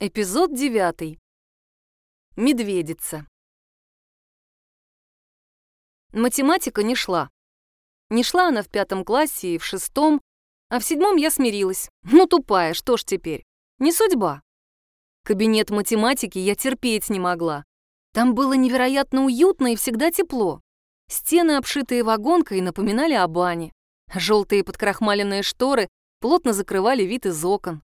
Эпизод девятый. Медведица. Математика не шла. Не шла она в пятом классе и в шестом, а в седьмом я смирилась. Ну, тупая, что ж теперь? Не судьба. Кабинет математики я терпеть не могла. Там было невероятно уютно и всегда тепло. Стены, обшитые вагонкой, напоминали о бане. Желтые подкрахмаленные шторы плотно закрывали вид из окон.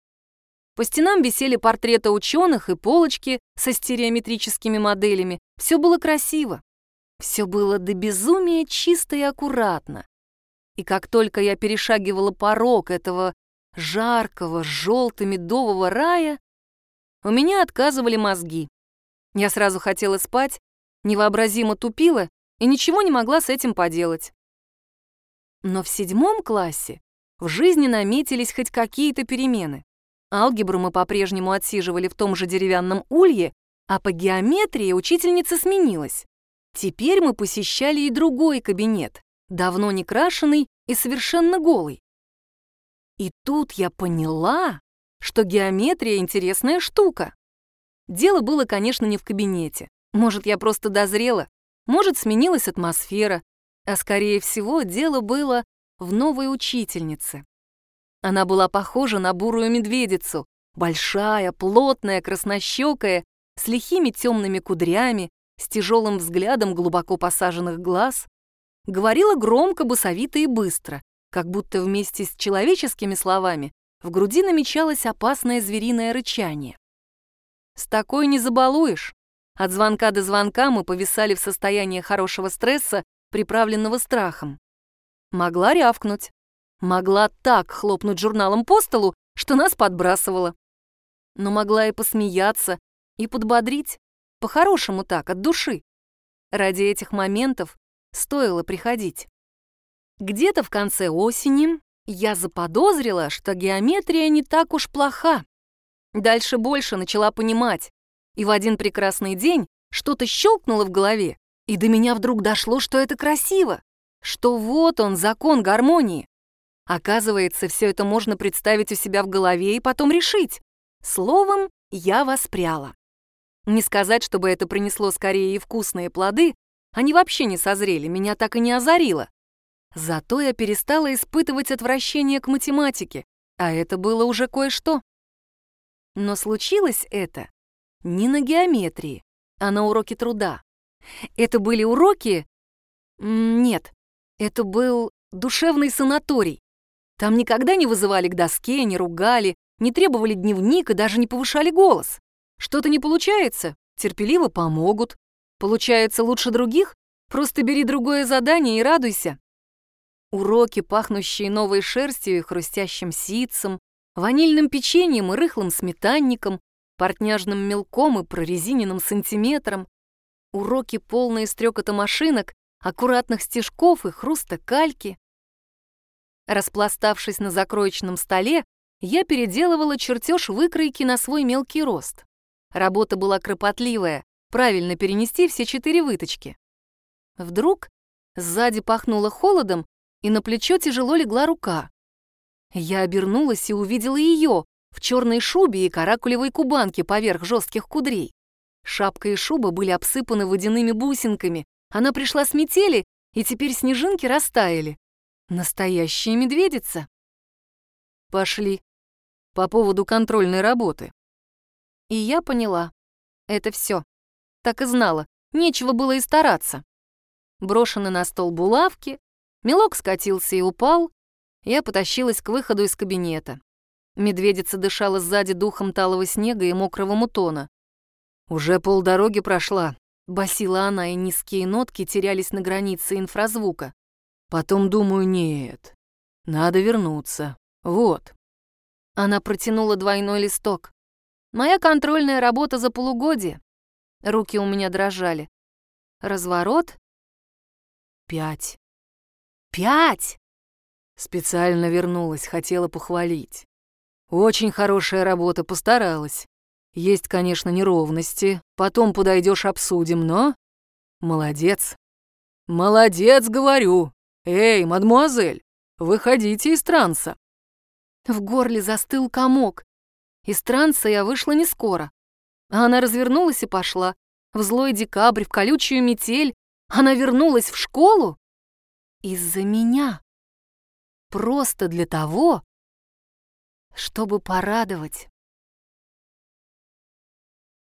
По стенам висели портреты ученых и полочки со стереометрическими моделями. Все было красиво. Все было до безумия чисто и аккуратно. И как только я перешагивала порог этого жаркого, желто-медового рая, у меня отказывали мозги. Я сразу хотела спать, невообразимо тупила и ничего не могла с этим поделать. Но в седьмом классе в жизни наметились хоть какие-то перемены. Алгебру мы по-прежнему отсиживали в том же деревянном улье, а по геометрии учительница сменилась. Теперь мы посещали и другой кабинет, давно не крашеный и совершенно голый. И тут я поняла, что геометрия — интересная штука. Дело было, конечно, не в кабинете. Может, я просто дозрела, может, сменилась атмосфера, а, скорее всего, дело было в новой учительнице. Она была похожа на бурую медведицу, большая, плотная, краснощекая, с лихими темными кудрями, с тяжелым взглядом глубоко посаженных глаз. Говорила громко, басовито и быстро, как будто вместе с человеческими словами в груди намечалось опасное звериное рычание. С такой не забалуешь. От звонка до звонка мы повисали в состоянии хорошего стресса, приправленного страхом. Могла рявкнуть, Могла так хлопнуть журналом по столу, что нас подбрасывала. Но могла и посмеяться, и подбодрить. По-хорошему так, от души. Ради этих моментов стоило приходить. Где-то в конце осени я заподозрила, что геометрия не так уж плоха. Дальше больше начала понимать. И в один прекрасный день что-то щелкнуло в голове, и до меня вдруг дошло, что это красиво, что вот он, закон гармонии. Оказывается, все это можно представить у себя в голове и потом решить. Словом, я воспряла. Не сказать, чтобы это принесло скорее и вкусные плоды, они вообще не созрели, меня так и не озарило. Зато я перестала испытывать отвращение к математике, а это было уже кое-что. Но случилось это не на геометрии, а на уроке труда. Это были уроки... Нет, это был душевный санаторий. Там никогда не вызывали к доске, не ругали, не требовали дневник и даже не повышали голос. Что-то не получается, терпеливо помогут. Получается лучше других? Просто бери другое задание и радуйся. Уроки, пахнущие новой шерстью и хрустящим ситцем, ванильным печеньем и рыхлым сметанником, портняжным мелком и прорезиненным сантиметром. Уроки, полные стрекота машинок, аккуратных стежков и хруста кальки. Распластавшись на закроечном столе, я переделывала чертеж выкройки на свой мелкий рост. Работа была кропотливая, правильно перенести все четыре выточки. Вдруг сзади пахнуло холодом, и на плечо тяжело легла рука. Я обернулась и увидела ее в черной шубе и каракулевой кубанке поверх жестких кудрей. Шапка и шуба были обсыпаны водяными бусинками. Она пришла с метели, и теперь снежинки растаяли. Настоящая медведица. Пошли. По поводу контрольной работы. И я поняла. Это все. Так и знала. Нечего было и стараться. Брошены на стол булавки, мелок скатился и упал. Я потащилась к выходу из кабинета. Медведица дышала сзади духом талого снега и мокрого мутона. «Уже полдороги прошла», — басила она, и низкие нотки терялись на границе инфразвука. Потом думаю, нет, надо вернуться. Вот. Она протянула двойной листок. Моя контрольная работа за полугодие. Руки у меня дрожали. Разворот. Пять. Пять! Специально вернулась, хотела похвалить. Очень хорошая работа, постаралась. Есть, конечно, неровности, потом подойдешь обсудим, но... Молодец. Молодец, говорю. «Эй, мадмуазель, выходите из транса!» В горле застыл комок. Из транса я вышла не скоро. Она развернулась и пошла. В злой декабрь, в колючую метель. Она вернулась в школу из-за меня. Просто для того, чтобы порадовать.